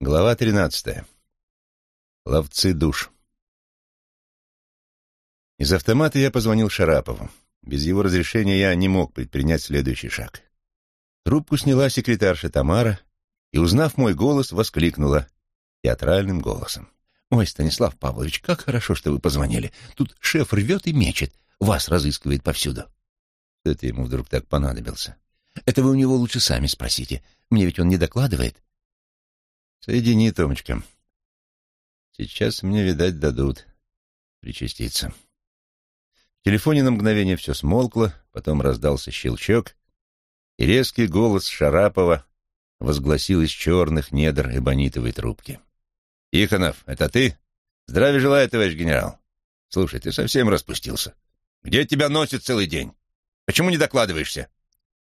Глава тринадцатая. Ловцы душ. Из автомата я позвонил Шарапову. Без его разрешения я не мог предпринять следующий шаг. Трубку сняла секретарша Тамара и, узнав мой голос, воскликнула театральным голосом. «Ой, Станислав Павлович, как хорошо, что вы позвонили. Тут шеф рвет и мечет, вас разыскивает повсюду». Это ему вдруг так понадобился? «Это вы у него лучше сами спросите. Мне ведь он не докладывает». Соедини, Томочка. Сейчас мне, видать, дадут причаститься. В телефоне на мгновение все смолкло, потом раздался щелчок, и резкий голос Шарапова возгласил из черных недр эбонитовой трубки. «Тихонов, это ты? Здравия желаю, товарищ генерал. Слушай, ты совсем распустился. Где тебя носит целый день? Почему не докладываешься?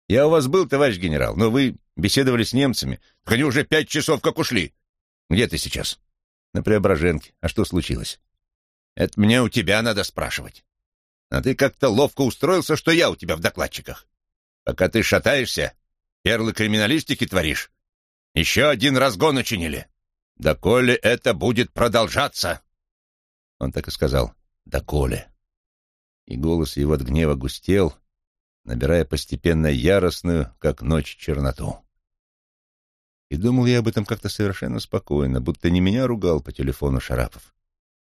Я у вас был, товарищ генерал, но вы беседовали с немцами. Так они уже пять часов как ушли. Где ты сейчас? На Преображенке. А что случилось? Это мне у тебя надо спрашивать. А ты как-то ловко устроился, что я у тебя в докладчиках. Пока ты шатаешься, перлы криминалистики творишь. Еще один разгон учинили. Да коли это будет продолжаться. Он так и сказал. Да коли. И голос его от гнева густел, набирая постепенно яростную, как ночь, черноту. И думал я об этом как-то совершенно спокойно, будто не меня ругал по телефону Шарапов.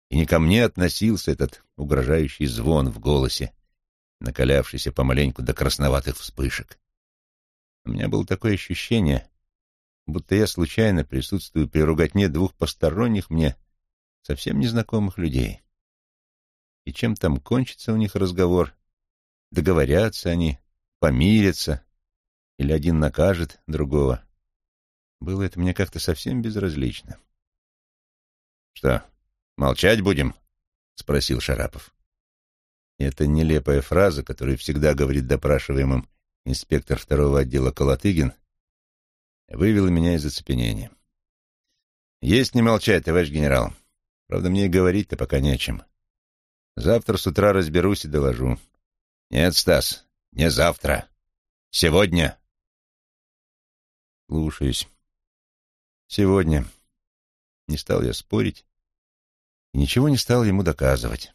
И не ко мне относился этот угрожающий звон в голосе, накалявшийся помаленьку до красноватых вспышек. У меня было такое ощущение, будто я случайно присутствую при руготне двух посторонних мне совсем незнакомых людей. И чем там кончится у них разговор, договорятся они, помирятся, или один накажет другого. Было это мне как-то совсем безразлично. «Что, молчать будем?» — спросил Шарапов. Это нелепая фраза, которую всегда говорит допрашиваемым инспектор второго отдела Колотыгин, вывела меня из оцепенения. «Есть не молчать, товарищ генерал. Правда, мне и говорить-то пока не о чем. Завтра с утра разберусь и доложу. Нет, Стас, не завтра. Сегодня. Слушаюсь. Сегодня. Не стал я спорить и ничего не стал ему доказывать.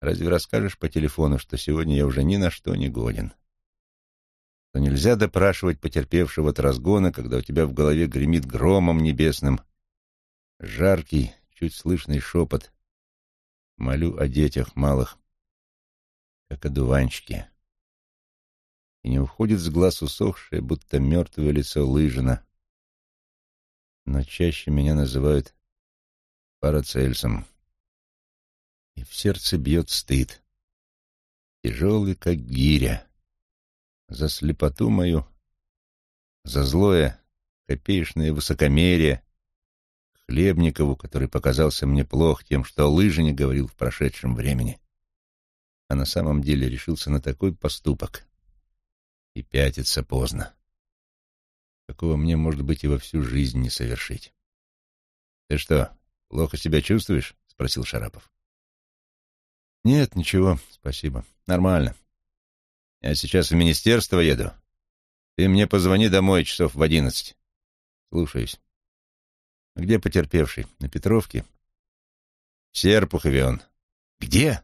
Разве расскажешь по телефону, что сегодня я уже ни на что не годен? Что нельзя допрашивать потерпевшего от разгона, когда у тебя в голове гремит громом небесным жаркий, чуть слышный шепот. Молю о детях малых, как одуванчики. И не уходит с глаз усохшее, будто мертвое лицо Лыжина. Но чаще меня называют Парацельсом. И в сердце бьет стыд, тяжелый, как гиря, за слепоту мою, за злое, копеечное высокомерие, Хлебникову, который показался мне плох тем, что о лыжине говорил в прошедшем времени а на самом деле решился на такой поступок. И пятиться поздно. Такого мне, может быть, и во всю жизнь не совершить. — Ты что, плохо себя чувствуешь? — спросил Шарапов. — Нет, ничего, спасибо. Нормально. Я сейчас в министерство еду. Ты мне позвони домой часов в одиннадцать. Слушаюсь. Где потерпевший? На Петровке? В Серпухове он. Где?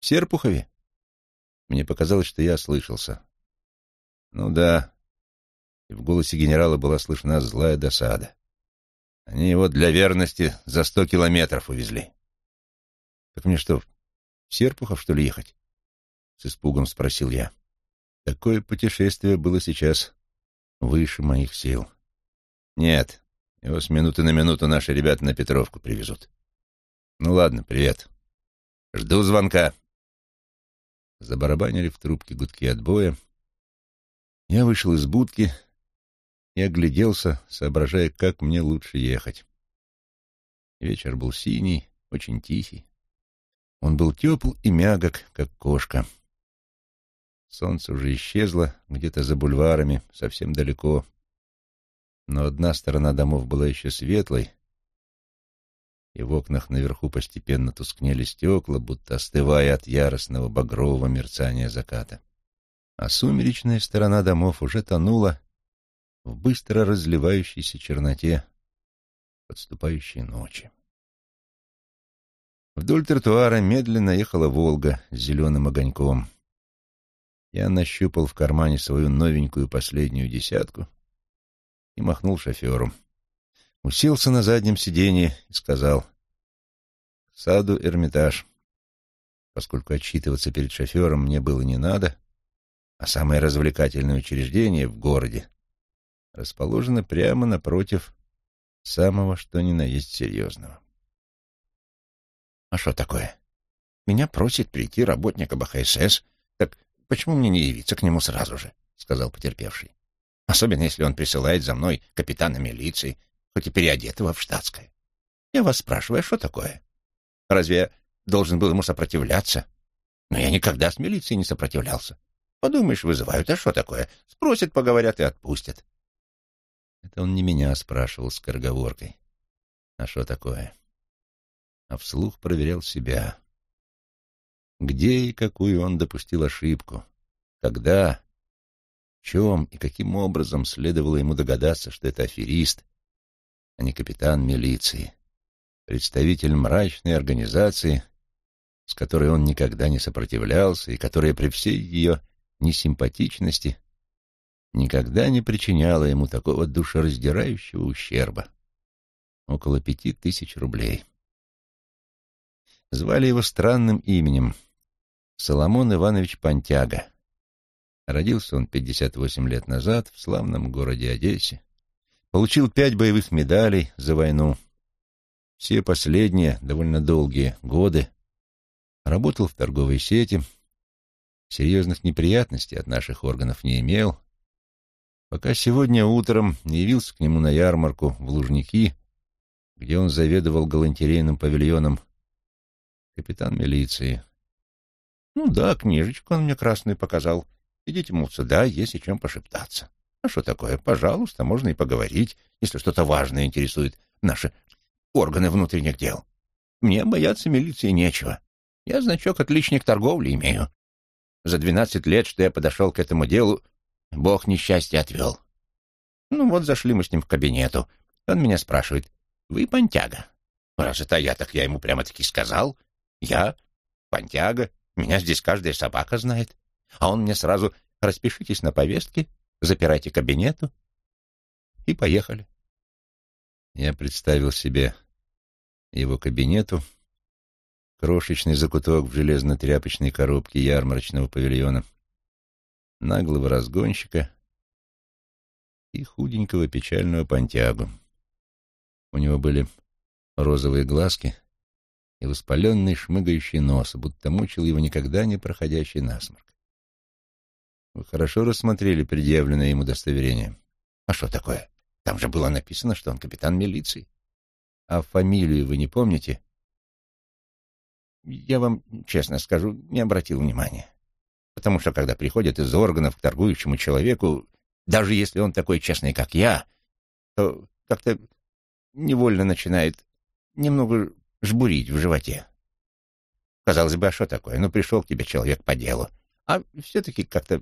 В Серпухове? Мне показалось, что я ослышался. Ну да. И в голосе генерала была слышна злая досада. Они его для верности за сто километров увезли. Так мне что, в Серпухов, что ли, ехать? С испугом спросил я. Такое путешествие было сейчас выше моих сил. Нет, его с минуты на минуту наши ребята на Петровку привезут. Ну ладно, привет. Жду звонка. Забарабанили в трубке гудки отбоя. Я вышел из будки и огляделся, соображая, как мне лучше ехать. Вечер был синий, очень тихий. Он был тепл и мягок, как кошка. Солнце уже исчезло где-то за бульварами, совсем далеко. Но одна сторона домов была еще светлой, и в окнах наверху постепенно тускнели стекла, будто остывая от яростного багрового мерцания заката. А сумеречная сторона домов уже тонула в быстро разливающейся черноте подступающей ночи. Вдоль тротуара медленно ехала «Волга» с зеленым огоньком. Я нащупал в кармане свою новенькую последнюю десятку и махнул шоферу. Уселся на заднем сиденье и сказал «Саду Эрмитаж». Поскольку отчитываться перед шофером мне было не надо, а самое развлекательное учреждение в городе расположено прямо напротив самого что ни на есть серьезного. А что такое? Меня просит прийти работник АБХСС, так почему мне не явиться к нему сразу же? — сказал потерпевший. Особенно, если он присылает за мной капитана милиции, хоть и переодетого в штатское. Я вас спрашиваю, а что такое? Разве я должен был ему сопротивляться? Но я никогда с милицией не сопротивлялся. Подумаешь, вызывают, а что такое? Спросят, поговорят и отпустят. Это он не меня спрашивал с корговоркой. А что такое? А вслух проверял себя. Где и какую он допустил ошибку? Когда? В чем и каким образом следовало ему догадаться, что это аферист, а не капитан милиции, представитель мрачной организации, с которой он никогда не сопротивлялся и которая при всей ее несимпатичности никогда не причиняла ему такого душераздирающего ущерба. Около пяти тысяч рублей. Звали его странным именем — Соломон Иванович Понтяга. Родился он 58 лет назад в славном городе Одессе. Получил пять боевых медалей за войну. Все последние, довольно долгие годы работал в торговой сети, серьезных неприятностей от наших органов не имел, пока сегодня утром не явился к нему на ярмарку в Лужники, где он заведовал галантерейным павильоном, капитан милиции. Ну да, книжечку он мне красную показал. Идите, мол, сюда, о чем пошептаться. А что такое? Пожалуйста, можно и поговорить, если что-то важное интересует наши органы внутренних дел. Мне бояться милиции нечего. Я значок отличник торговли имею. За двенадцать лет, что я подошел к этому делу, Бог несчастье отвел. Ну вот зашли мы с ним в кабинету. Он меня спрашивает, вы понтяга? Раз это я, так я ему прямо-таки сказал. Я понтяга, меня здесь каждая собака знает. А он мне сразу распишитесь на повестке, запирайте кабинету. И поехали. Я представил себе его кабинету, крошечный закуток в железно-тряпочной коробке ярмарочного павильона — наглого разгонщика и худенького печального понтягу. У него были розовые глазки и воспаленный шмыгающий нос, будто мучил его никогда не проходящий насморк. Вы хорошо рассмотрели предъявленное ему удостоверение. А что такое? Там же было написано, что он капитан милиции. А фамилию вы не помните? Я вам честно скажу, не обратил внимания. Потому что, когда приходят из органов к торгующему человеку, даже если он такой честный, как я, то как-то невольно начинает немного жбурить в животе. Казалось бы, а что такое? Ну, пришел к тебе человек по делу. А все-таки как-то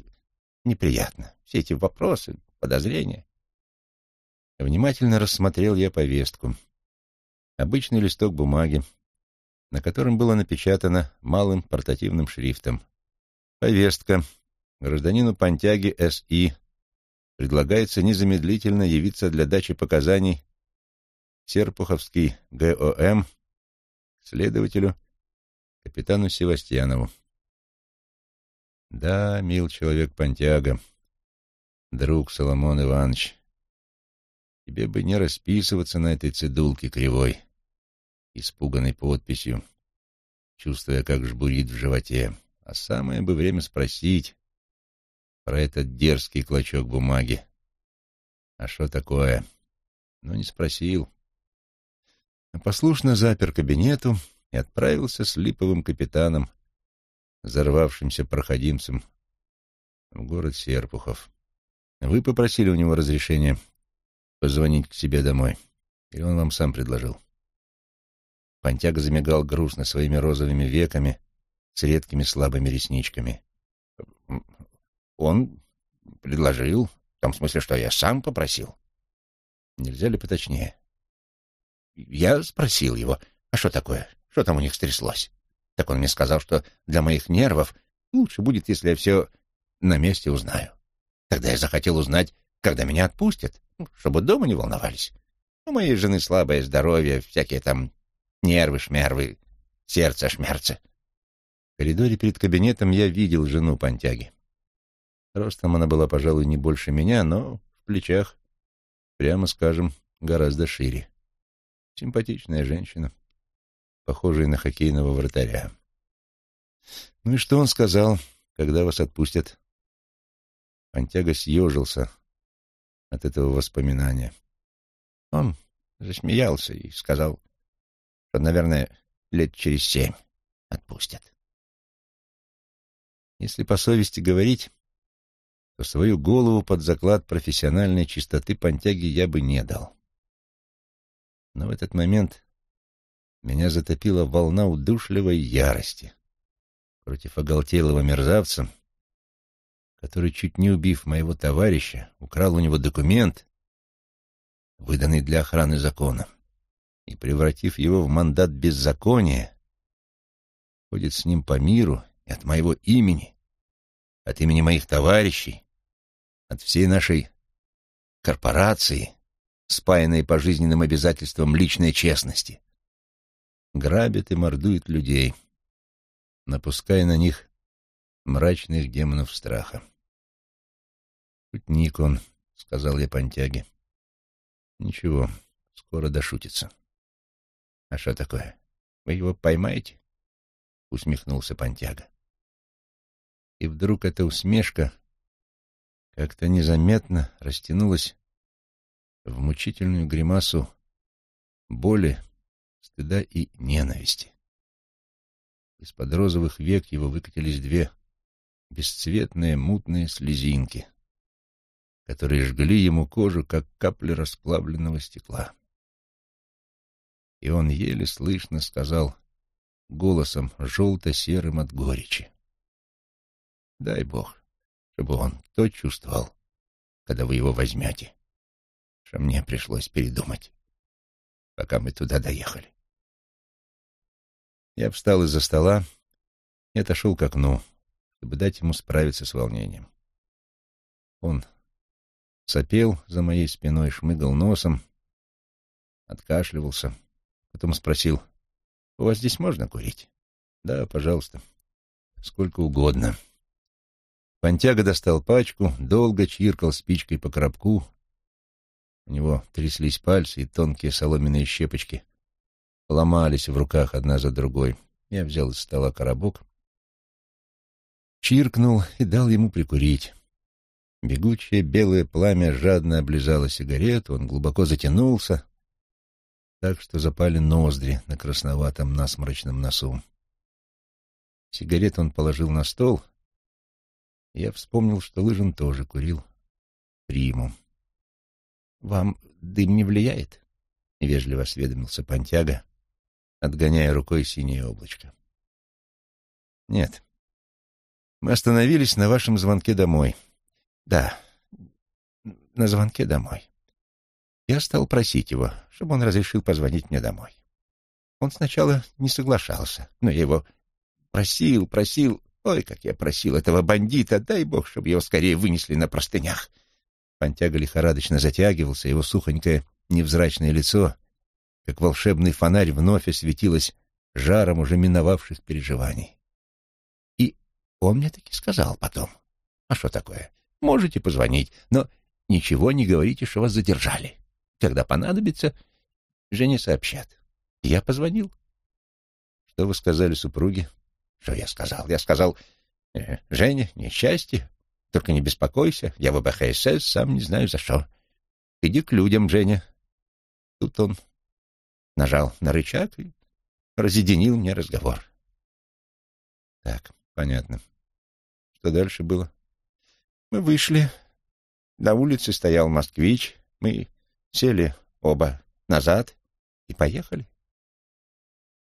неприятно. Все эти вопросы, подозрения. Внимательно рассмотрел я повестку. Обычный листок бумаги, на котором было напечатано малым портативным шрифтом Повестка. Гражданину Понтяге С.И. предлагается незамедлительно явиться для дачи показаний Серпуховский ГОМ следователю капитану Севастьянову. Да, мил человек Понтяга, друг Соломон Иванович, тебе бы не расписываться на этой цедулке кривой, испуганной подписью, чувствуя, как жбурит в животе. А самое бы время спросить про этот дерзкий клочок бумаги. А что такое? Но не спросил. А послушно запер кабинету и отправился с липовым капитаном, взорвавшимся проходимцем, в город Серпухов. Вы попросили у него разрешения позвонить к себе домой, или он вам сам предложил? Понтяга замигал грустно своими розовыми веками, с редкими слабыми ресничками. Он предложил, том смысле, что я сам попросил. Нельзя ли поточнее? Я спросил его, а что такое? Что там у них стряслось? Так он мне сказал, что для моих нервов лучше будет, если я все на месте узнаю. Тогда я захотел узнать, когда меня отпустят, ну, чтобы дома не волновались. У моей жены слабое здоровье, всякие там нервы-шмервы, сердце-шмерцы. В коридоре перед кабинетом я видел жену Понтяги. Ростом она была, пожалуй, не больше меня, но в плечах, прямо скажем, гораздо шире. Симпатичная женщина, похожая на хоккейного вратаря. Ну и что он сказал, когда вас отпустят? Понтяга съежился от этого воспоминания. Он засмеялся и сказал, что, наверное, лет через семь отпустят. Если по совести говорить, то свою голову под заклад профессиональной чистоты Понтяги я бы не дал. Но в этот момент меня затопила волна удушливой ярости против оголтелого мерзавца, который, чуть не убив моего товарища, украл у него документ, выданный для охраны закона, и, превратив его в мандат беззакония, ходит с ним по миру и от моего имени, от имени моих товарищей, от всей нашей корпорации, спаянной по жизненным обязательствам личной честности, грабит и мордует людей, напуская на них мрачных демонов страха. «Шутник он», — сказал я Понтяге. «Ничего, скоро дошутится». «А что такое? Вы его поймаете?» — усмехнулся Понтяга. И вдруг эта усмешка как-то незаметно растянулась в мучительную гримасу боли, стыда и ненависти. Из-под розовых век его выкатились две бесцветные мутные слезинки, которые жгли ему кожу, как капли расплавленного стекла. И он еле слышно сказал голосом желто-серым от горечи. Дай Бог, чтобы он то чувствовал, когда вы его возьмете, что мне пришлось передумать, пока мы туда доехали. Я встал из-за стола и отошел к окну, чтобы дать ему справиться с волнением. Он сопел за моей спиной, шмыгал носом, откашливался, потом спросил, «У вас здесь можно курить?» «Да, пожалуйста, сколько угодно». Понтяга достал пачку, долго чиркал спичкой по коробку. У него тряслись пальцы, и тонкие соломенные щепочки ломались в руках одна за другой. Я взял из стола коробок, чиркнул и дал ему прикурить. Бегучее белое пламя жадно облизало сигарету, он глубоко затянулся, так что запали ноздри на красноватом насморочном носу. Сигарету он положил на стол — я вспомнил, что Лыжин тоже курил приму. — Вам дым не влияет? — вежливо осведомился Понтяга, отгоняя рукой синее облачко. — Нет. Мы остановились на вашем звонке домой. — Да, на звонке домой. Я стал просить его, чтобы он разрешил позвонить мне домой. Он сначала не соглашался, но я его просил, просил, Ой, как я просил этого бандита, дай бог, чтобы его скорее вынесли на простынях. Понтяга лихорадочно затягивался, его сухонькое невзрачное лицо, как волшебный фонарь, вновь осветилось жаром уже миновавших переживаний. И он мне таки сказал потом, а что такое, можете позвонить, но ничего не говорите, что вас задержали. Когда понадобится, Жене сообщат. Я позвонил. Что вы сказали супруге? Что я сказал? Я сказал, э, Женя, несчастье, только не беспокойся, я в БХСС, сам не знаю за что. Иди к людям, Женя. Тут он нажал на рычаг и разъединил мне разговор. Так, понятно. Что дальше было? Мы вышли. На улице стоял москвич. Мы сели оба назад и поехали.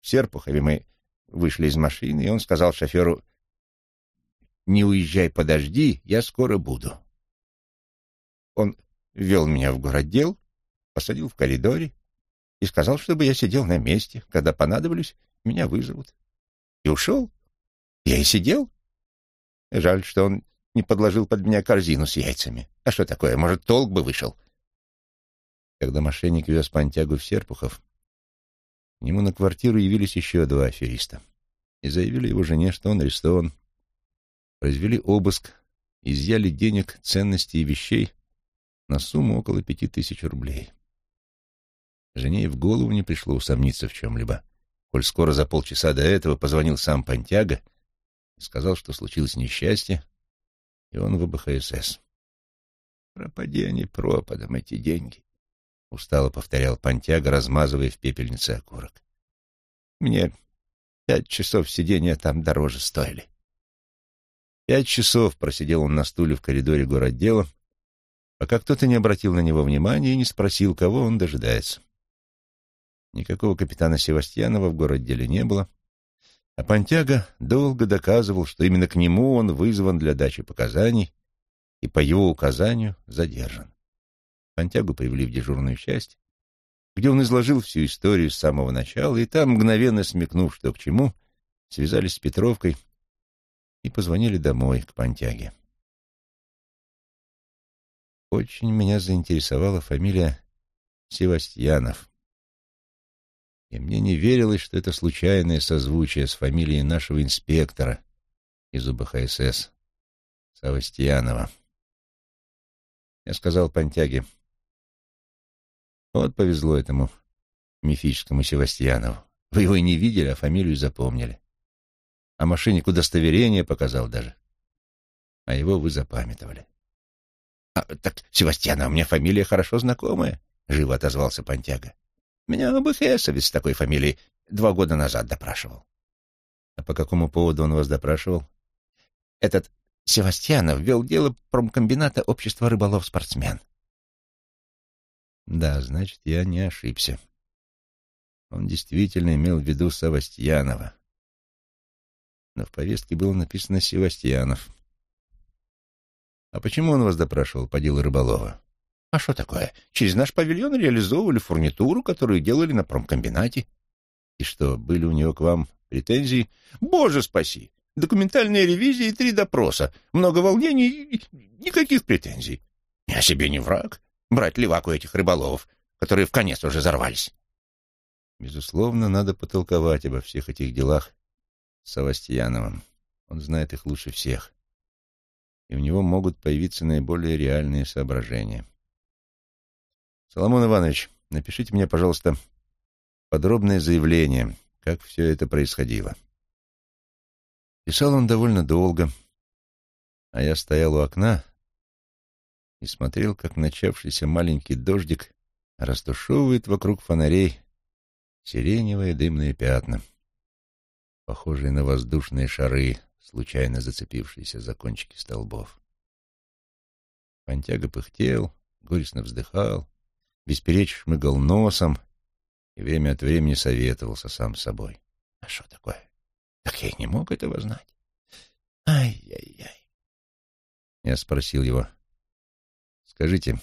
В Серпухове мы вышли из машины, и он сказал шоферу, «Не уезжай, подожди, я скоро буду». Он ввел меня в городдел, посадил в коридоре и сказал, чтобы я сидел на месте. Когда понадоблюсь, меня вызовут. И ушел. Я и сидел. Жаль, что он не подложил под меня корзину с яйцами. А что такое? Может, толк бы вышел? Когда мошенник вез Пантягу в Серпухов, к нему на квартиру явились еще два афериста и заявили его жене, что он арестован. Произвели обыск, изъяли денег, ценностей и вещей на сумму около пяти тысяч рублей. Жене в голову не пришло усомниться в чем-либо, коль скоро за полчаса до этого позвонил сам Пантяга и сказал, что случилось несчастье, и он в ОБХСС. «Пропади они пропадом, эти деньги», — устало повторял Пантяга, размазывая в пепельнице окурок. «Мне пять часов сидения там дороже стоили». Пять часов просидел он на стуле в коридоре городдела, пока кто-то не обратил на него внимания и не спросил, кого он дожидается. Никакого капитана Севастьянова в городделе не было, а Пантяга долго доказывал, что именно к нему он вызван для дачи показаний и по его указанию задержан. Пантягу привели в дежурную часть, где он изложил всю историю с самого начала, и там, мгновенно смекнув, что к чему, связались с Петровкой и позвонили домой, к Пантяге. Очень меня заинтересовала фамилия Севастьянов и мне не верилось, что это случайное созвучие с фамилией нашего инспектора из УБХСС, Савастьянова. Я сказал Пантяге, вот повезло этому мифическому Севастьянову. Вы его и не видели, а фамилию запомнили. А мошеннику удостоверение показал даже. А его вы запамятовали. — А, так, Севастьянов, мне фамилия хорошо знакомая, — живо отозвался Пантяга. Меня ОБХСовец с такой фамилией два года назад допрашивал. А по какому поводу он вас допрашивал? Этот Севастьянов вел дело промкомбината общества рыболов-спортсмен. Да, значит, я не ошибся. Он действительно имел в виду Севастьянова. Но в повестке было написано «Севастьянов». А почему он вас допрашивал по делу рыболова? А что такое? Через наш павильон реализовывали фурнитуру, которую делали на промкомбинате. И что, были у него к вам претензии? Боже спаси! Документальная ревизия и три допроса. Много волнений и никаких претензий. Я себе не враг. Брать левак у этих рыболовов, которые в конец уже взорвались. Безусловно, надо потолковать обо всех этих делах с Савастьяновым. Он знает их лучше всех. И у него могут появиться наиболее реальные соображения. Соломон Иванович, напишите мне, пожалуйста, подробное заявление, как все это происходило. Писал он довольно долго, а я стоял у окна и смотрел, как начавшийся маленький дождик растушевывает вокруг фонарей сиреневые дымные пятна, похожие на воздушные шары, случайно зацепившиеся за кончики столбов. Пантяга пыхтел, горестно вздыхал, Бесперечь шмыгал носом и время от времени советовался сам с собой. А что такое? Так я и не мог этого знать. Ай-яй-яй. Я спросил его, скажите,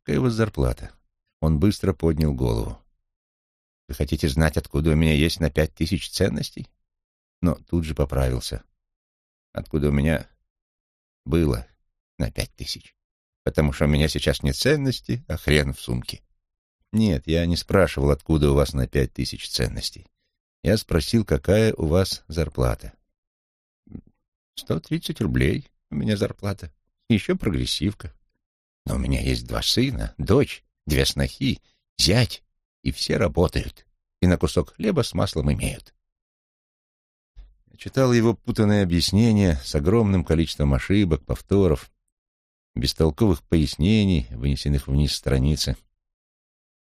какая у вас зарплата? Он быстро поднял голову. Вы хотите знать, откуда у меня есть на пять тысяч ценностей? Но тут же поправился. Откуда у меня было на пять тысяч? потому что у меня сейчас не ценности, а хрен в сумке. Нет, я не спрашивал, откуда у вас на пять тысяч ценностей. Я спросил, какая у вас зарплата. Сто тридцать рублей у меня зарплата. Еще прогрессивка. Но у меня есть два сына, дочь, две снохи, зять, и все работают. И на кусок хлеба с маслом имеют. Я читал его путанное объяснение с огромным количеством ошибок, повторов, бестолковых пояснений, вынесенных вниз страницы,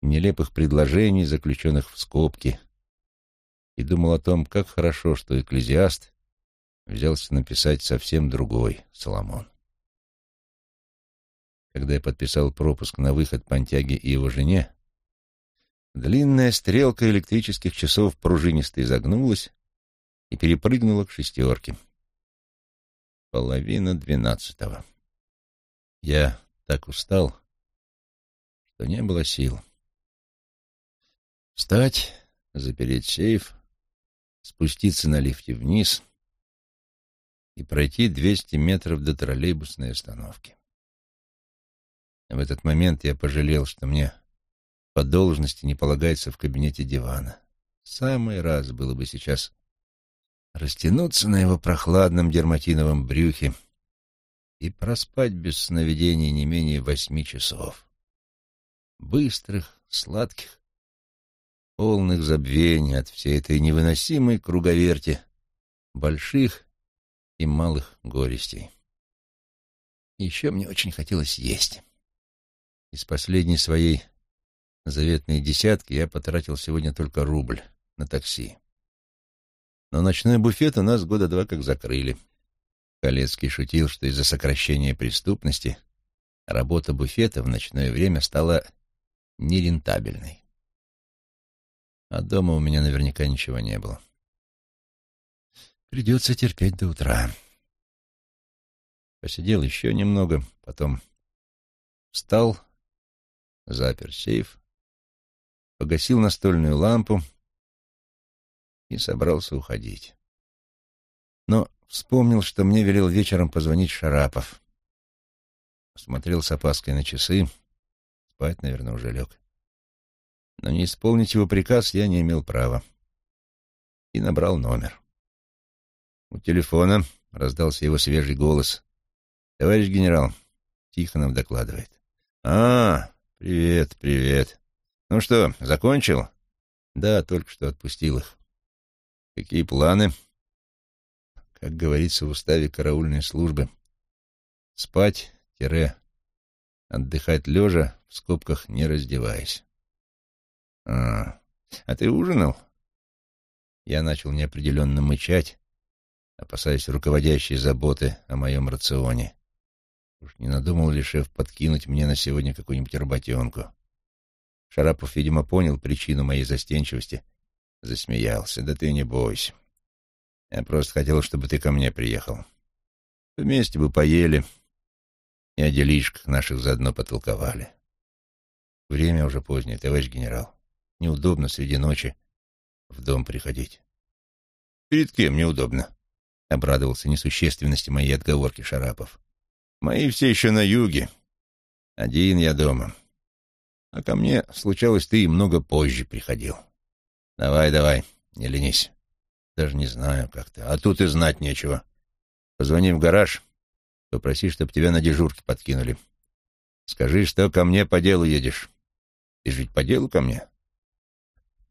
нелепых предложений, заключенных в скобки, и думал о том, как хорошо, что экклезиаст взялся написать совсем другой Соломон. Когда я подписал пропуск на выход Пантяги и его жене, длинная стрелка электрических часов пружинисто изогнулась и перепрыгнула к шестерке. Половина двенадцатого. Я так устал, что не было сил. Встать, запереть сейф, спуститься на лифте вниз и пройти 200 метров до троллейбусной остановки. В этот момент я пожалел, что мне по должности не полагается в кабинете дивана. Самый раз было бы сейчас растянуться на его прохладном дерматиновом брюхе и проспать без сновидений не менее восьми часов. Быстрых, сладких, полных забвений от всей этой невыносимой круговерти больших и малых горестей. еще мне очень хотелось есть. Из последней своей заветной десятки я потратил сегодня только рубль на такси. Но ночной буфет у нас года два как закрыли. Колецкий шутил, что из-за сокращения преступности работа буфета в ночное время стала нерентабельной. А дома у меня наверняка ничего не было. Придется терпеть до утра. Посидел еще немного, потом встал, запер сейф, погасил настольную лампу и собрался уходить. Но вспомнил, что мне велел вечером позвонить Шарапов. Посмотрел с опаской на часы. Спать, наверное, уже лег. Но не исполнить его приказ я не имел права. И набрал номер. У телефона раздался его свежий голос. «Товарищ генерал», — Тихонов докладывает. «А, привет, привет. Ну что, закончил?» «Да, только что отпустил их». «Какие планы?» «Как говорится в уставе караульной службы. Спать-отдыхать лежа, в скобках не раздеваясь». «А, а ты ужинал?» Я начал неопределенно мычать, опасаясь руководящей заботы о моем рационе. Уж не надумал ли шеф подкинуть мне на сегодня какую-нибудь работенку? Шарапов, видимо, понял причину моей застенчивости. Засмеялся. «Да ты не бойся. Я просто хотел, чтобы ты ко мне приехал. Вместе бы поели и о делишках наших заодно потолковали. Время уже позднее, товарищ генерал. Неудобно среди ночи в дом приходить. Перед кем неудобно? — обрадовался несущественности моей отговорки Шарапов. «Мои все еще на юге. Один я дома. А ко мне, случалось, ты и много позже приходил. Давай, давай, не ленись. Даже не знаю, как ты. А тут и знать нечего. Позвони в гараж, попроси, чтобы тебя на дежурке подкинули. Скажи, что ко мне по делу едешь. Ты же ведь по делу ко мне?»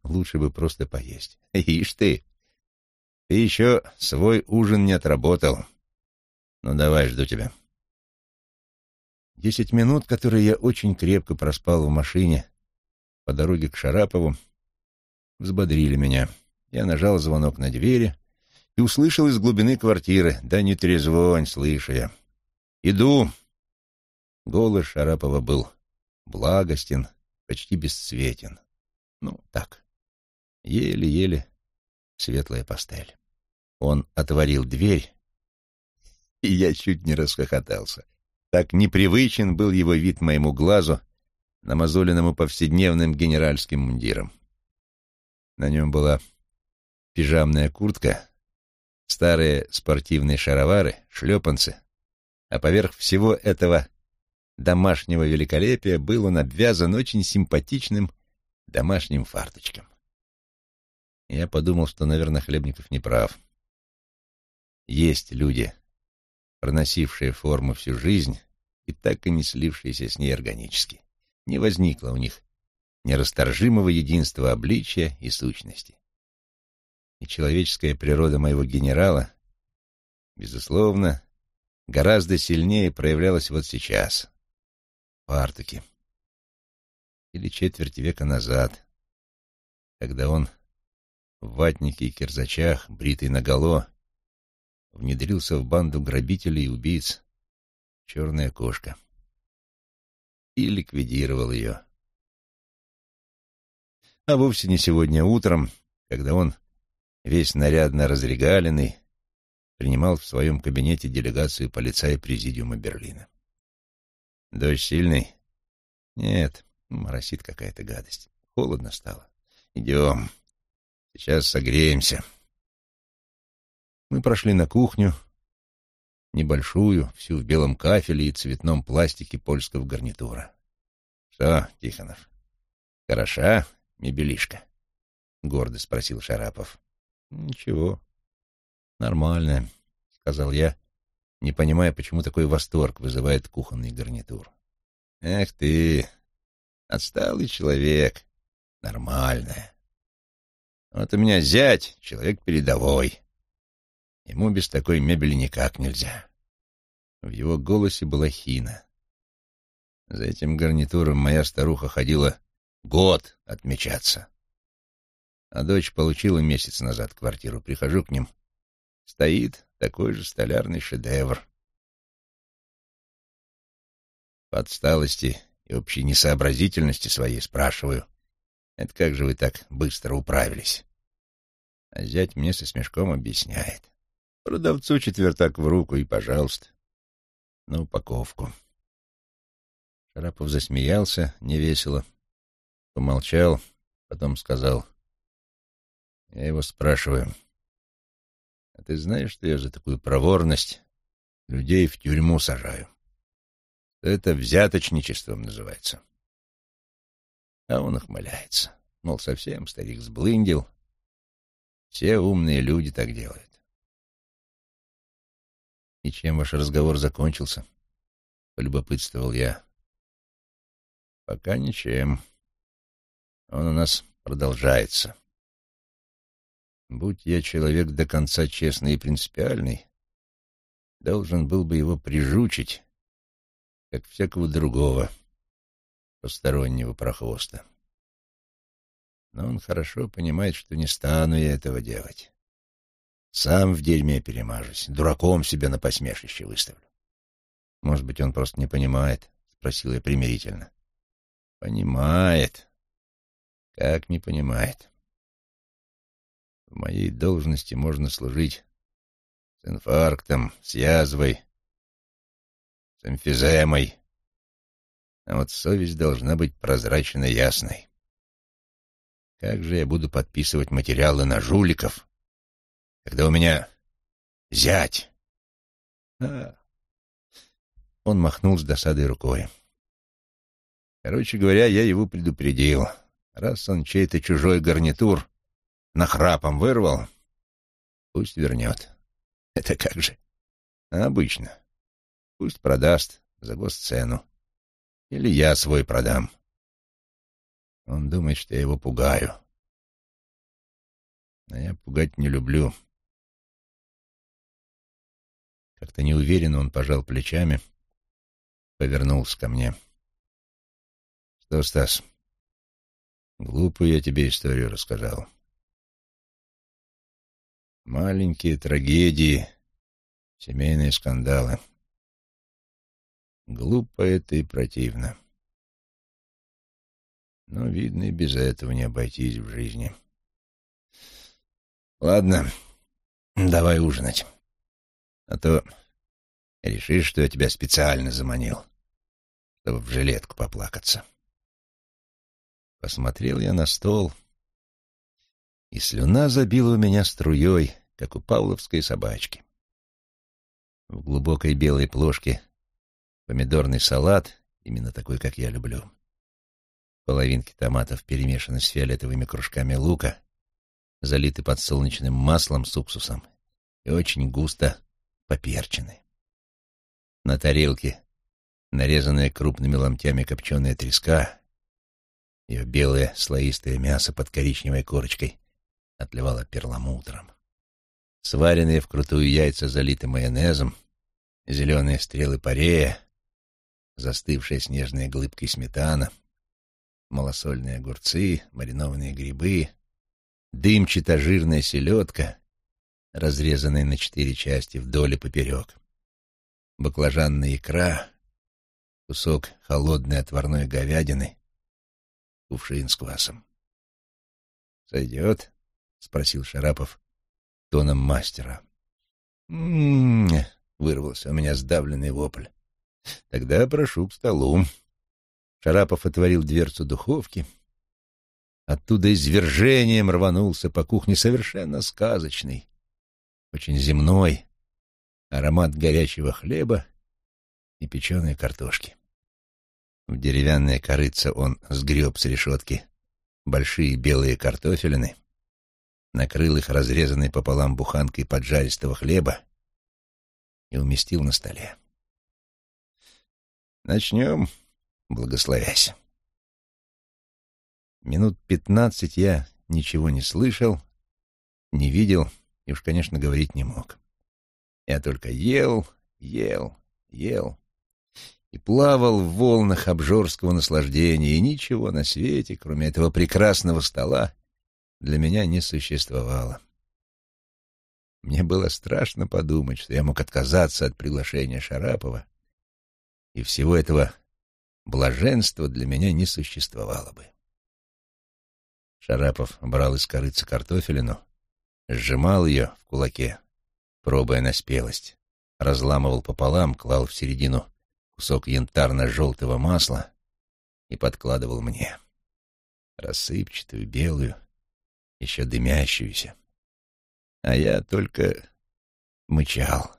Лучше бы просто поесть. Ишь ты, ты еще свой ужин не отработал. Ну, давай, жду тебя. Десять минут, которые я очень крепко проспал в машине по дороге к Шарапову, взбодрили меня. Я нажал звонок на двери и услышал из глубины квартиры. «Да не трезвонь, слышу я». «Иду». Голос Шарапова был благостен, почти бесцветен. Ну, так, еле-еле светлая пастель. Он отворил дверь, и я чуть не расхохотался. Так непривычен был его вид моему глазу, намазоленному повседневным генеральским мундиром. На нем была пижамная куртка, старые спортивные шаровары, шлепанцы, а поверх всего этого домашнего великолепия был он обвязан очень симпатичным домашним фарточком. Я подумал, что, наверное, Хлебников не прав. Есть люди, проносившие форму всю жизнь и так и не слившиеся с ней органически. Не возникло у них нерасторжимого единства обличия и сущности. И человеческая природа моего генерала, безусловно, гораздо сильнее проявлялась вот сейчас, в Артуке. Или четверть века назад, когда он в ватнике и кирзачах, бритый наголо, внедрился в банду грабителей и убийц «Черная кошка» и ликвидировал ее. А вовсе не сегодня утром, когда он, весь нарядно разрегаленный, принимал в своем кабинете делегацию полицая Президиума Берлина. Дождь сильный? Нет, моросит какая-то гадость. Холодно стало. Идем. Сейчас согреемся. Мы прошли на кухню, небольшую, всю в белом кафеле и цветном пластике польского гарнитура. — Что, Тихонов, хороша мебелишка? — гордо спросил Шарапов. — Ничего, нормально, — сказал я, не понимая, почему такой восторг вызывает кухонный гарнитур. — Эх ты, отсталый человек, нормальная. Вот у меня зять, человек передовой. Ему без такой мебели никак нельзя. В его голосе была хина. За этим гарнитуром моя старуха ходила год отмечаться. А дочь получила месяц назад квартиру. Прихожу к ним. Стоит такой же столярный шедевр. По отсталости и общей несообразительности своей спрашиваю, это как же вы так быстро управились? А зять мне со смешком объясняет. Продавцу четвертак в руку и, пожалуйста, на упаковку. Шарапов засмеялся невесело, помолчал, потом сказал. Я его спрашиваю, а ты знаешь, что я за такую проворность людей в тюрьму сажаю? Это взяточничеством называется. А он охмыляется. Мол, совсем старик сблындил. Все умные люди так делают. «И чем ваш разговор закончился?» — полюбопытствовал я. «Пока ничем. Он у нас продолжается. Будь я человек до конца честный и принципиальный, должен был бы его прижучить, как всякого другого постороннего прохвоста. Но он хорошо понимает, что не стану я этого делать. Сам в дерьме перемажусь, дураком себя на посмешище выставлю. Может быть, он просто не понимает, — спросил я примирительно. Понимает. Как не понимает? В моей должности можно служить с инфарктом, с язвой, с эмфиземой. А вот совесть должна быть прозрачно ясной. Как же я буду подписывать материалы на жуликов, когда у меня зять. А. Он махнул с досадой рукой. Короче говоря, я его предупредил. Раз он чей-то чужой гарнитур нахрапом вырвал, пусть вернет. Это как же? обычно. Пусть продаст за госцену. Или я свой продам. Он думает, что я его пугаю. А я пугать не люблю. Как-то неуверенно он пожал плечами, повернулся ко мне. Что, Стас, глупую я тебе историю рассказал. Маленькие трагедии, семейные скандалы. Глупо это и противно. Но, видно, и без этого не обойтись в жизни. Ладно, давай ужинать. А то решишь, что я тебя специально заманил, чтобы в жилетку поплакаться. Посмотрел я на стол, и слюна забила у меня струей, как у павловской собачки. В глубокой белой плошке помидорный салат, именно такой, как я люблю. Половинки томатов перемешаны с фиолетовыми кружками лука, залиты подсолнечным маслом с уксусом и очень густо поперчены. На тарелке нарезанная крупными ломтями копченая треска, ее белое слоистое мясо под коричневой корочкой отливало перламутром. Сваренные вкрутую яйца залиты майонезом, зеленые стрелы парея, застывшая снежная глыбкой сметана, малосольные огурцы, маринованные грибы, дымчато-жирная селедка разрезанной на четыре части вдоль и поперек. Баклажанная икра, кусок холодной отварной говядины, кувшин с квасом. «Сойдет?» — спросил Шарапов тоном мастера. «М-м-м!» — вырвался у меня сдавленный вопль. Тогда прошу к столу. Шарапов отворил дверцу духовки. Оттуда извержением рванулся по кухне совершенно сказочный, очень земной аромат горячего хлеба и печеной картошки. В деревянное корыце он сгреб с решетки большие белые картофелины, накрыл их разрезанной пополам буханкой поджаристого хлеба и уместил на столе. Начнем, благословясь. Минут пятнадцать я ничего не слышал, не видел и уж, конечно, говорить не мог. Я только ел, ел, ел и плавал в волнах обжорского наслаждения, и ничего на свете, кроме этого прекрасного стола, для меня не существовало. Мне было страшно подумать, что я мог отказаться от приглашения Шарапова и всего этого блаженства для меня не существовало бы. Шарапов брал из корыца картофелину, сжимал ее в кулаке, пробуя на спелость, разламывал пополам, клал в середину кусок янтарно-желтого масла и подкладывал мне. Рассыпчатую, белую, еще дымящуюся. А я только мычал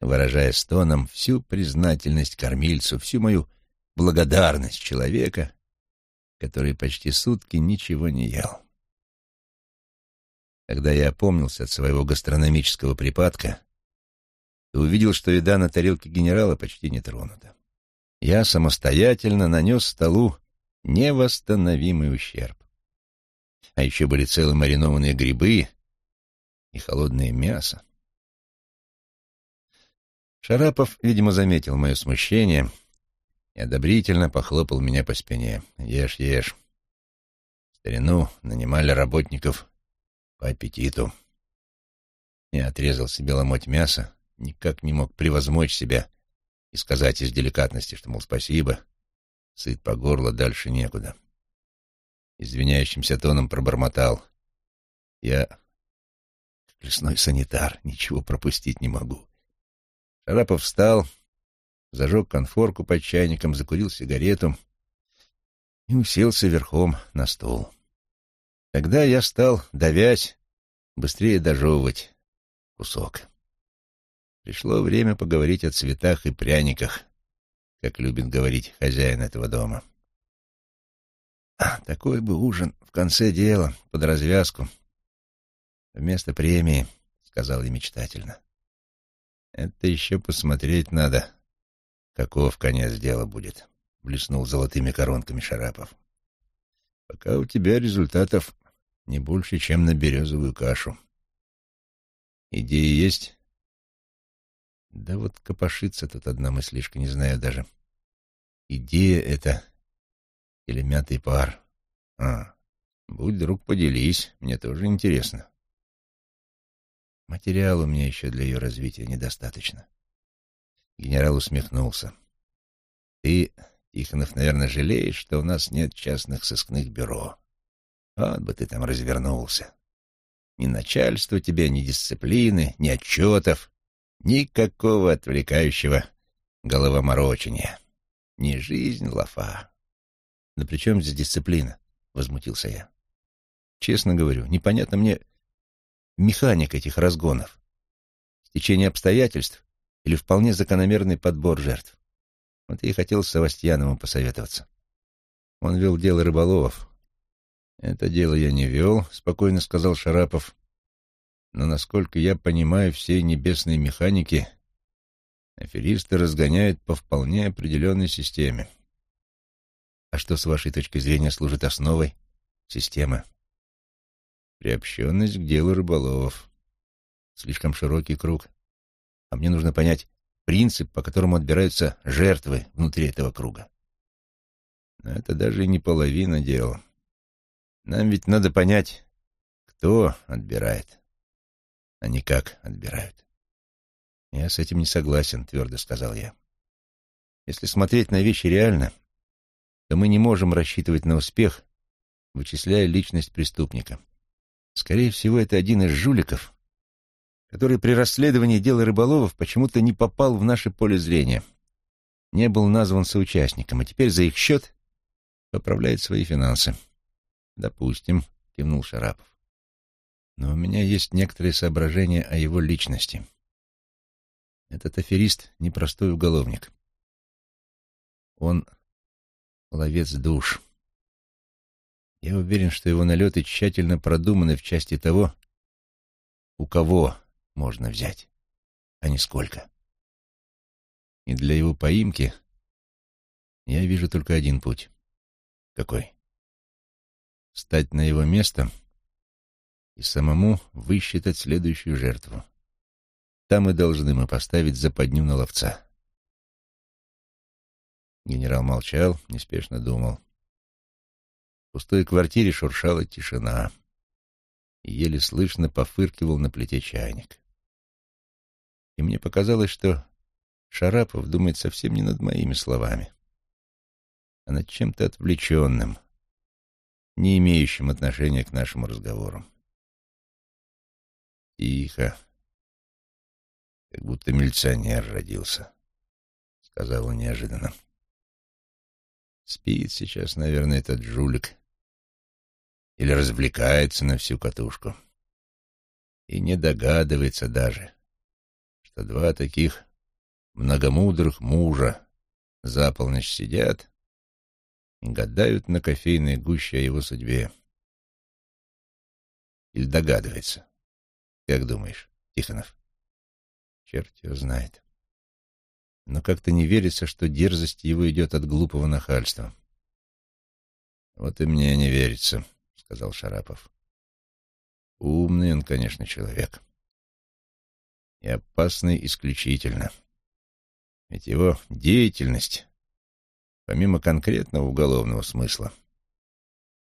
выражая стоном всю признательность кормильцу, всю мою благодарность человека, который почти сутки ничего не ел. Когда я опомнился от своего гастрономического припадка, то увидел, что еда на тарелке генерала почти не тронута. Я самостоятельно нанес столу невосстановимый ущерб. А еще были целые маринованные грибы и холодное мясо. Шарапов, видимо, заметил мое смущение и одобрительно похлопал меня по спине. «Ешь, ешь». В старину нанимали работников по аппетиту. Я отрезал себе ломоть мяса, никак не мог превозмочь себя и сказать из деликатности, что, мол, спасибо, сыт по горло, дальше некуда. Извиняющимся тоном пробормотал. Я, лесной санитар, ничего пропустить не могу. Шарапов встал, зажег конфорку под чайником, закурил сигарету и уселся верхом на стол. Тогда я стал, давясь, быстрее дожевывать кусок. Пришло время поговорить о цветах и пряниках, как любит говорить хозяин этого дома. Такой бы ужин в конце дела, под развязку. Вместо премии, — сказал я мечтательно. Это еще посмотреть надо, каков конец дела будет, — блеснул золотыми коронками Шарапов. Пока у тебя результатов не больше, чем на березовую кашу. Идеи есть? Да вот копошится тут одна мыслишка, не знаю даже. Идея это или мятый пар? А, будь друг, поделись, мне тоже интересно. Материала у меня еще для ее развития недостаточно. Генерал усмехнулся. Ты, Тихонов, наверное, жалеешь, что у нас нет частных сыскных бюро. Вот бы ты там развернулся. Ни начальства тебе, ни дисциплины, ни отчетов, никакого отвлекающего головоморочения. Ни жизнь лафа. Да при чем здесь дисциплина? — возмутился я. Честно говорю, непонятно мне, механик этих разгонов? Стечение обстоятельств или вполне закономерный подбор жертв? Вот я и хотел с Савастьяновым посоветоваться. Он вел дело рыболовов. Это дело я не вел, спокойно сказал Шарапов. Но, насколько я понимаю, все небесные механики аферисты разгоняют по вполне определенной системе. А что, с вашей точки зрения, служит основой системы? Приобщенность к делу рыболовов. Слишком широкий круг. А мне нужно понять принцип, по которому отбираются жертвы внутри этого круга. Это даже не половина дела. Нам ведь надо понять, кто отбирает, а не как отбирают. Я с этим не согласен, твердо сказал я. Если смотреть на вещи реально, то мы не можем рассчитывать на успех, вычисляя личность преступника. Скорее всего, это один из жуликов, который при расследовании дела рыболовов почему-то не попал в наше поле зрения. не был назван соучастником, а теперь за их счет поправляет свои финансы. Допустим, кивнул Шарапов. Но у меня есть некоторые соображения о его личности. Этот аферист — непростой уголовник. Он ловец душ. Я уверен, что его налеты тщательно продуманы в части того, у кого можно взять, а не сколько. И для его поимки я вижу только один путь. Какой? Стать на его место и самому высчитать следующую жертву. Там и должны мы поставить западню на ловца. Генерал молчал, неспешно думал. В пустой квартире шуршала тишина, и еле слышно пофыркивал на плите чайник. И мне показалось, что Шарапов думает совсем не над моими словами, а над чем-то отвлеченным, не имеющим отношения к нашему разговору. Тихо, как будто милиционер родился, — сказал он неожиданно. Спит сейчас, наверное, этот жулик. Или развлекается на всю катушку. И не догадывается даже, что два таких многомудрых мужа за полночь сидят гадают на кофейной гуще о его судьбе. Или догадывается. Как думаешь, Тихонов? Черт его знает. Но как-то не верится, что дерзость его идет от глупого нахальства. Вот и мне не верится, — сказал Шарапов. Умный он, конечно, человек. И опасный исключительно. — ведь его деятельность, помимо конкретного уголовного смысла,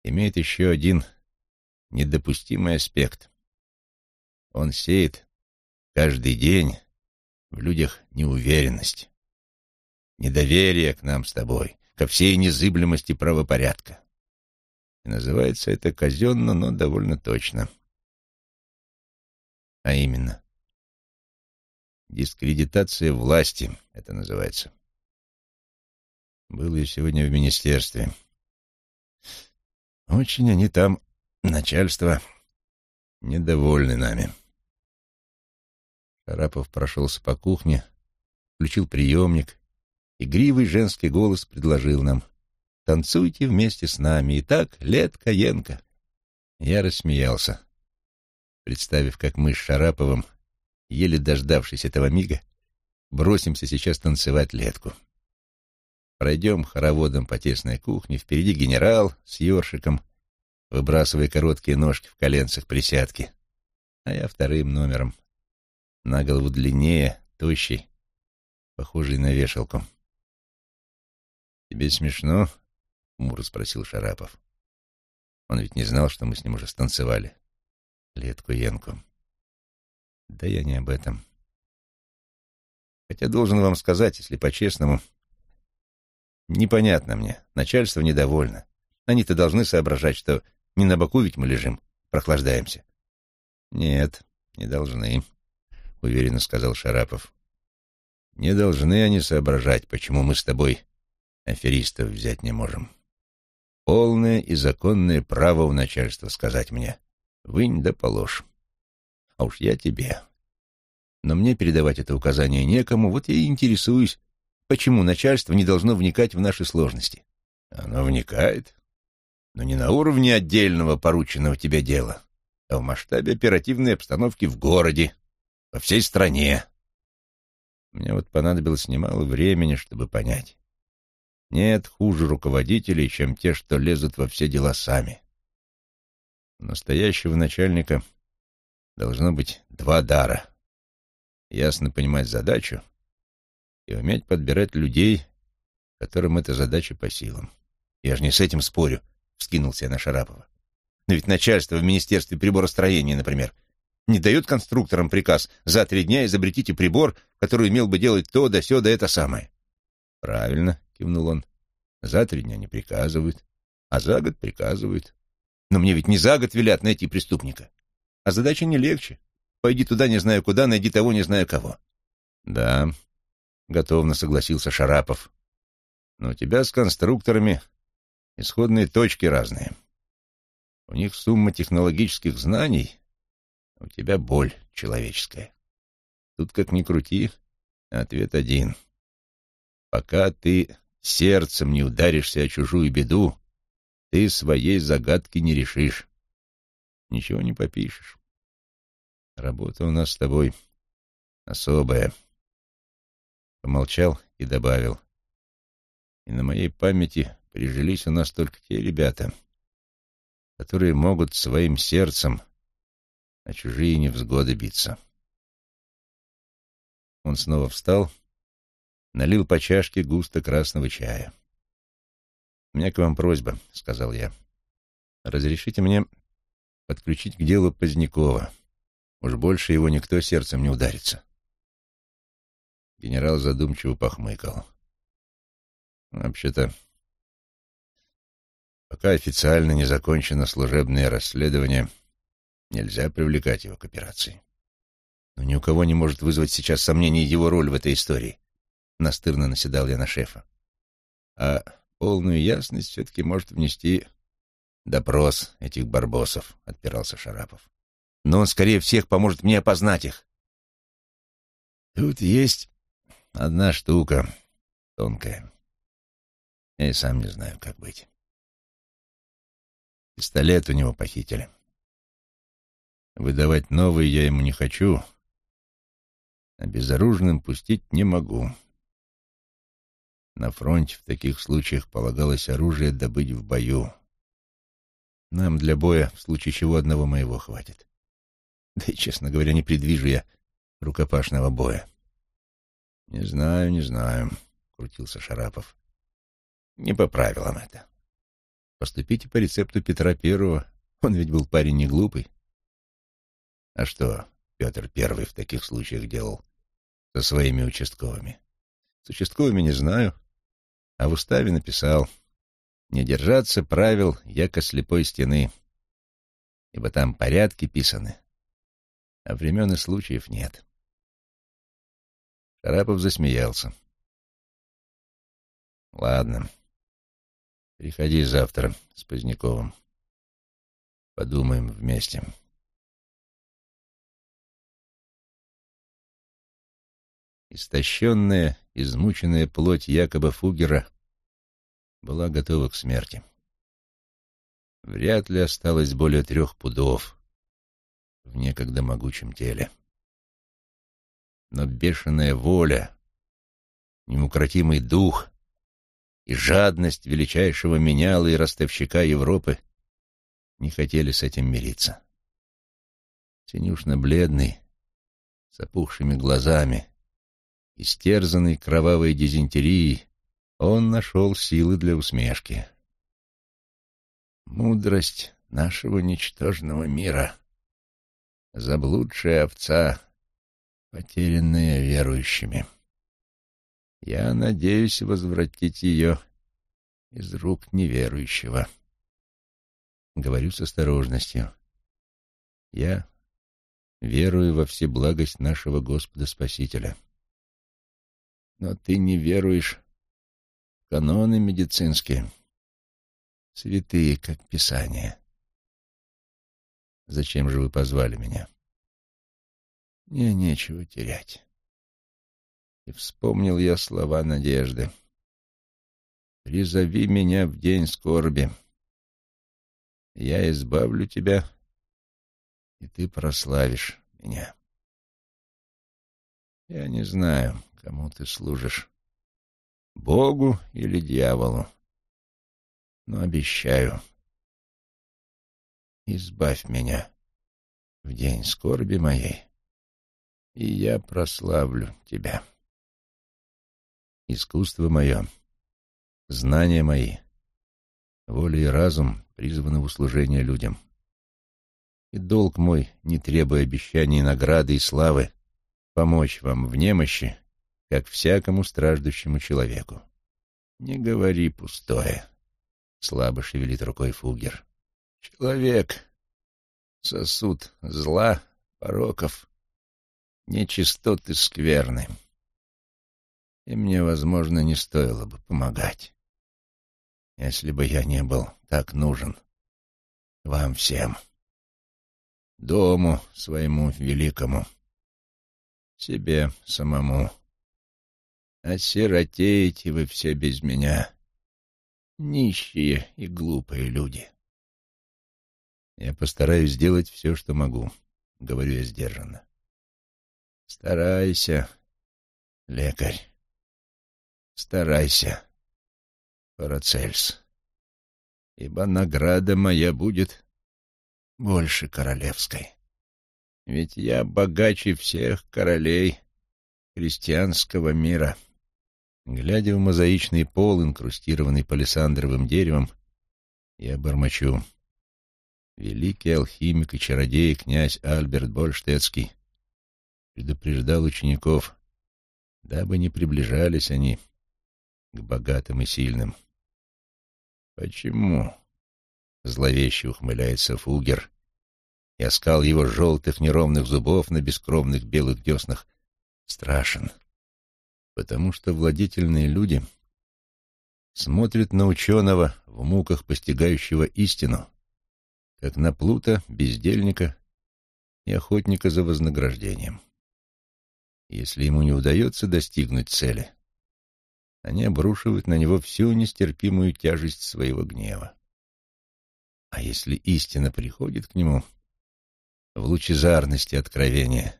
имеет еще один недопустимый аспект. Он сеет каждый день в людях неуверенность, недоверие к нам с тобой, ко всей незыблемости правопорядка. И называется это казенно, но довольно точно. А именно, Дискредитация власти, это называется. Был я сегодня в министерстве. Очень они там, начальство, недовольны нами. Шарапов прошелся по кухне, включил приемник, игривый женский голос предложил нам «Танцуйте вместе с нами, и так лет Каенко». Я рассмеялся, представив, как мы с Шараповым еле дождавшись этого мига, бросимся сейчас танцевать летку. Пройдем хороводом по тесной кухне, впереди генерал с ёршиком, выбрасывая короткие ножки в коленцах присядки, а я вторым номером, на голову длиннее, тощий, похожий на вешалку. «Тебе смешно?» — хмуро спросил Шарапов. Он ведь не знал, что мы с ним уже станцевали. Летку Янку. Да я не об этом. Хотя должен вам сказать, если по-честному, непонятно мне. Начальство недовольно. Они-то должны соображать, что не на боку ведь мы лежим, прохлаждаемся. Нет, не должны, уверенно сказал Шарапов. Не должны они соображать, почему мы с тобой аферистов взять не можем. Полное и законное право у начальства сказать мне. Вынь да положь а уж я тебе. Но мне передавать это указание некому, вот я и интересуюсь, почему начальство не должно вникать в наши сложности. Оно вникает, но не на уровне отдельного порученного тебе дела, а в масштабе оперативной обстановки в городе, во всей стране. Мне вот понадобилось немало времени, чтобы понять. Нет хуже руководителей, чем те, что лезут во все дела сами. У настоящего начальника должно быть два дара. Ясно понимать задачу и уметь подбирать людей, которым эта задача по силам. Я же не с этим спорю, — вскинулся я на Шарапова. Но ведь начальство в Министерстве приборостроения, например, не дает конструкторам приказ за три дня изобретите прибор, который умел бы делать то, да сё, да это самое. Правильно, — кивнул он. За три дня не приказывают, а за год приказывают. Но мне ведь не за год велят найти преступника. А задача не легче. Пойди туда, не знаю куда, найди того, не знаю кого. Да, готовно согласился Шарапов. Но у тебя с конструкторами исходные точки разные. У них сумма технологических знаний, а у тебя боль человеческая. Тут как ни крути, ответ один. Пока ты сердцем не ударишься о чужую беду, ты своей загадки не решишь. Ничего не попишешь. Работа у нас с тобой особая. Помолчал и добавил. И на моей памяти прижились у нас только те ребята, которые могут своим сердцем на чужие невзгоды биться. Он снова встал, налил по чашке густо красного чая. «У меня к вам просьба», — сказал я. «Разрешите мне подключить к делу Позднякова. Уж больше его никто сердцем не ударится». Генерал задумчиво похмыкал. «Вообще-то, пока официально не закончено служебное расследование, нельзя привлекать его к операции. Но ни у кого не может вызвать сейчас сомнений его роль в этой истории. Настырно наседал я на шефа. А полную ясность все-таки может внести допрос этих барбосов, отпирался Шарапов. Но он скорее всех поможет мне опознать их. Тут есть одна штука тонкая. Я и сам не знаю, как быть. Пистолет у него похитили. Выдавать новый я ему не хочу, а безоружным пустить не могу. На фронте в таких случаях полагалось оружие добыть в бою. Нам для боя в случае чего одного моего хватит. Да и, честно говоря, не предвижу я рукопашного боя. — Не знаю, не знаю, — крутился Шарапов. — Не по правилам это. Поступите по рецепту Петра Первого. Он ведь был парень не глупый. А что Петр Первый в таких случаях делал со своими участковыми? С участковыми не знаю, а в уставе написал «Не держаться правил, яко слепой стены», ибо там порядки писаны, а времен и случаев нет. Шарапов засмеялся. «Ладно, приходи завтра с Поздняковым. Подумаем вместе». Истощенная, измученная плоть Якоба Фугера была готова к смерти. Вряд ли осталось более трех пудов в некогда могучем теле. Но бешеная воля, неукротимый дух и жадность величайшего меняла и ростовщика Европы не хотели с этим мириться. Синюшно-бледный, с опухшими глазами, Истерзанный кровавой дизентерией, он нашел силы для усмешки. Мудрость нашего ничтожного мира, заблудшая овца, потерянная верующими. Я надеюсь возвратить ее из рук неверующего. Говорю с осторожностью. Я верую во всеблагость нашего Господа Спасителя. Но ты не веруешь в каноны медицинские, святые, как Писание. Зачем же вы позвали меня? Мне нечего терять. И вспомнил я слова надежды. «Призови меня в день скорби. Я избавлю тебя, и ты прославишь меня». Я не знаю, Кому ты служишь? Богу или дьяволу? Но обещаю, избавь меня в день скорби моей, и я прославлю тебя. Искусство мое, знания мои, воля и разум призваны в услужение людям. И долг мой, не требуя обещаний награды и славы, помочь вам в немощи как всякому страждущему человеку. Не говори пустое, — слабо шевелит рукой Фугер. Человек — сосуд зла, пороков, нечистоты скверны. И мне, возможно, не стоило бы помогать, если бы я не был так нужен вам всем. Дому своему великому, себе самому. Осиротеете вы все без меня, нищие и глупые люди. Я постараюсь сделать все, что могу, — говорю я сдержанно. Старайся, лекарь, старайся, Парацельс, ибо награда моя будет больше королевской. Ведь я богаче всех королей христианского мира. Глядя в мозаичный пол, инкрустированный палисандровым деревом, я бормочу — великий алхимик и чародей князь Альберт Больштецкий предупреждал учеников, дабы не приближались они к богатым и сильным. «Почему?» — зловеще ухмыляется Фугер, и оскал его желтых неровных зубов на бескровных белых деснах страшен, потому что владетельные люди смотрят на ученого в муках, постигающего истину, как на плута, бездельника и охотника за вознаграждением. Если ему не удается достигнуть цели, они обрушивают на него всю нестерпимую тяжесть своего гнева. А если истина приходит к нему в лучезарности откровения,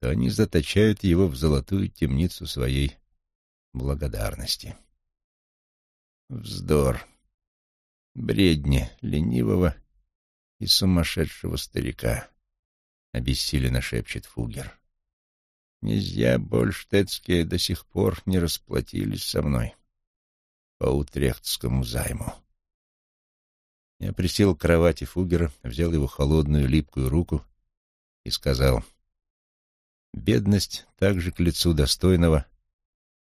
то они заточают его в золотую темницу своей благодарности. Вздор бредни ленивого и сумасшедшего старика, — обессиленно шепчет Фугер. Князья Больштетские до сих пор не расплатились со мной по утрехтскому займу. Я присел к кровати Фугера, взял его холодную липкую руку и сказал, «Бедность так же к лицу достойного,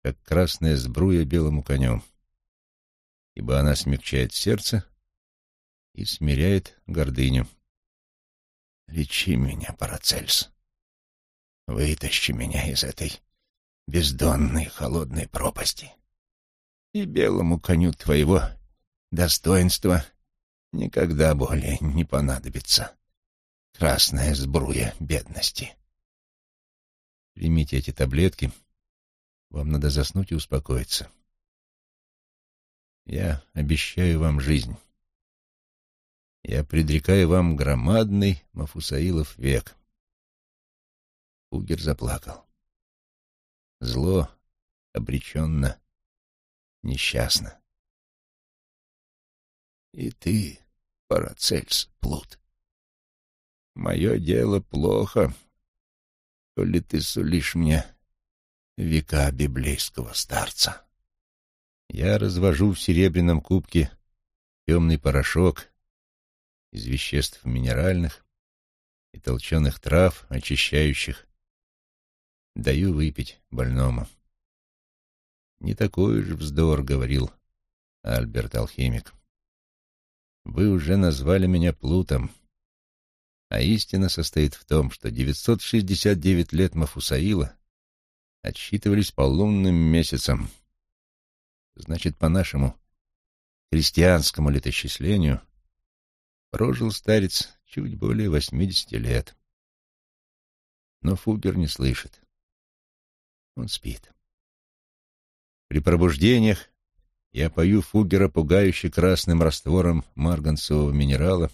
как красная сбруя белому коню ибо она смягчает сердце и смиряет гордыню. Лечи меня, Парацельс. Вытащи меня из этой бездонной холодной пропасти. И белому коню твоего достоинства никогда более не понадобится красная сбруя бедности. Примите эти таблетки. Вам надо заснуть и успокоиться. Я обещаю вам жизнь. Я предрекаю вам громадный Мафусаилов век. Угер заплакал. Зло, обреченно, несчастно. И ты, Парацельс, плут. Мое дело плохо, коли ты сулишь мне века библейского старца. Я развожу в серебряном кубке темный порошок из веществ минеральных и толченых трав, очищающих. Даю выпить больному. Не такой уж вздор, — говорил Альберт Алхимик. Вы уже назвали меня Плутом, а истина состоит в том, что 969 лет Мафусаила отсчитывались по лунным месяцам, Значит, по нашему христианскому летосчислению прожил старец чуть более восьмидесяти лет. Но Фугер не слышит. Он спит. При пробуждениях я пою Фугера пугающе красным раствором марганцевого минерала,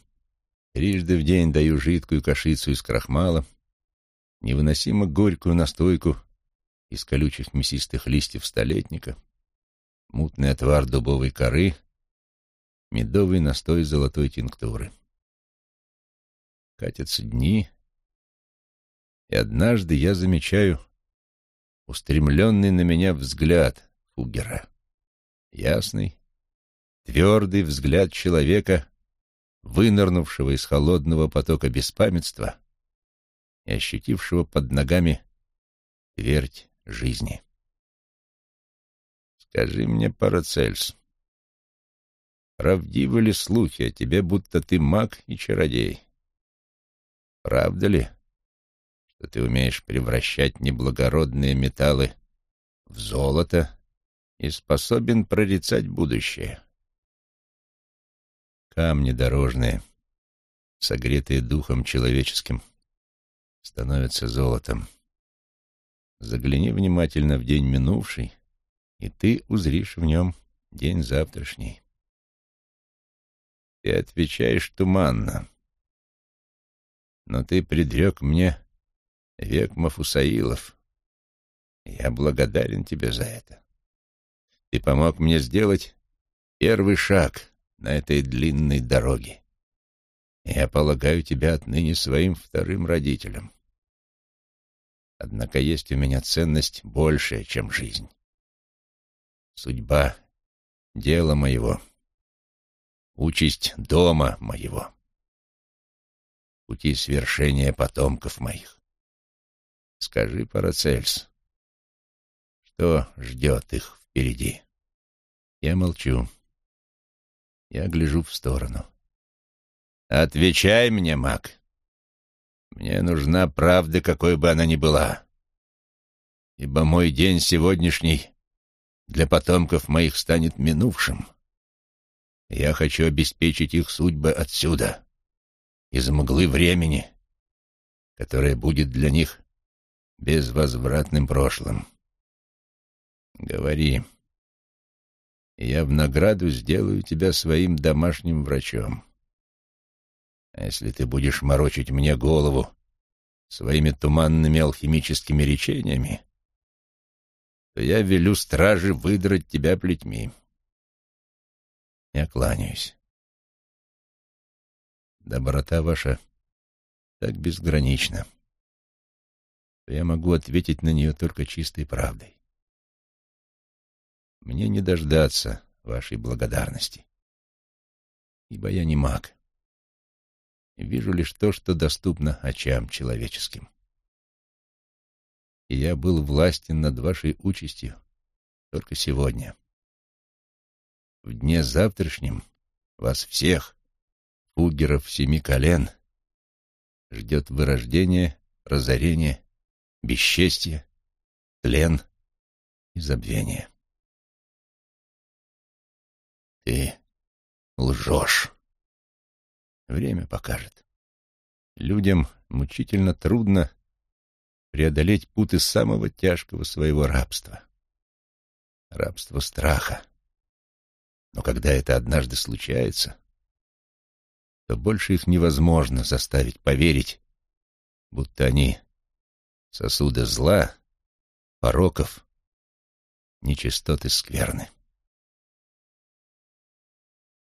трижды в день даю жидкую кашицу из крахмала, невыносимо горькую настойку из колючих мясистых листьев столетника — мутный отвар дубовой коры, медовый настой золотой тинктуры. Катятся дни, и однажды я замечаю устремленный на меня взгляд Фугера. Ясный, твердый взгляд человека, вынырнувшего из холодного потока беспамятства и ощутившего под ногами твердь жизни. Скажи мне, Парацельс, правдивы ли слухи о тебе, будто ты маг и чародей? Правда ли, что ты умеешь превращать неблагородные металлы в золото и способен прорицать будущее. Камни дорожные, согретые духом человеческим, становятся золотом. Загляни внимательно в день минувший, и ты узришь в нем день завтрашний. Ты отвечаешь туманно, но ты предрек мне век Мафусаилов. Я благодарен тебе за это. Ты помог мне сделать первый шаг на этой длинной дороге. Я полагаю тебя отныне своим вторым родителем. Однако есть у меня ценность большая, чем жизнь. Судьба — дело моего, участь дома моего, пути свершения потомков моих. Скажи, Парацельс, что ждет их впереди? Я молчу. Я гляжу в сторону. Отвечай мне, маг. Мне нужна правда, какой бы она ни была. Ибо мой день сегодняшний для потомков моих станет минувшим. Я хочу обеспечить их судьбы отсюда, из мглы времени, которое будет для них безвозвратным прошлым. Говори, я в награду сделаю тебя своим домашним врачом. А если ты будешь морочить мне голову своими туманными алхимическими речениями, то я велю страже выдрать тебя плетьми. Я кланяюсь. Доброта ваша так безгранична, что я могу ответить на нее только чистой правдой. Мне не дождаться вашей благодарности, ибо я не маг. Вижу лишь то, что доступно очам человеческим. И я был властен над вашей участью только сегодня. В дне завтрашнем вас всех, фугеров семи колен, ждет вырождение, разорение, бесчестье, тлен и забвение. Ты лжешь. Время покажет. Людям мучительно трудно преодолеть путы самого тяжкого своего рабства. Рабство страха. Но когда это однажды случается, то больше их невозможно заставить поверить, будто они сосуды зла, пороков, нечистоты скверны.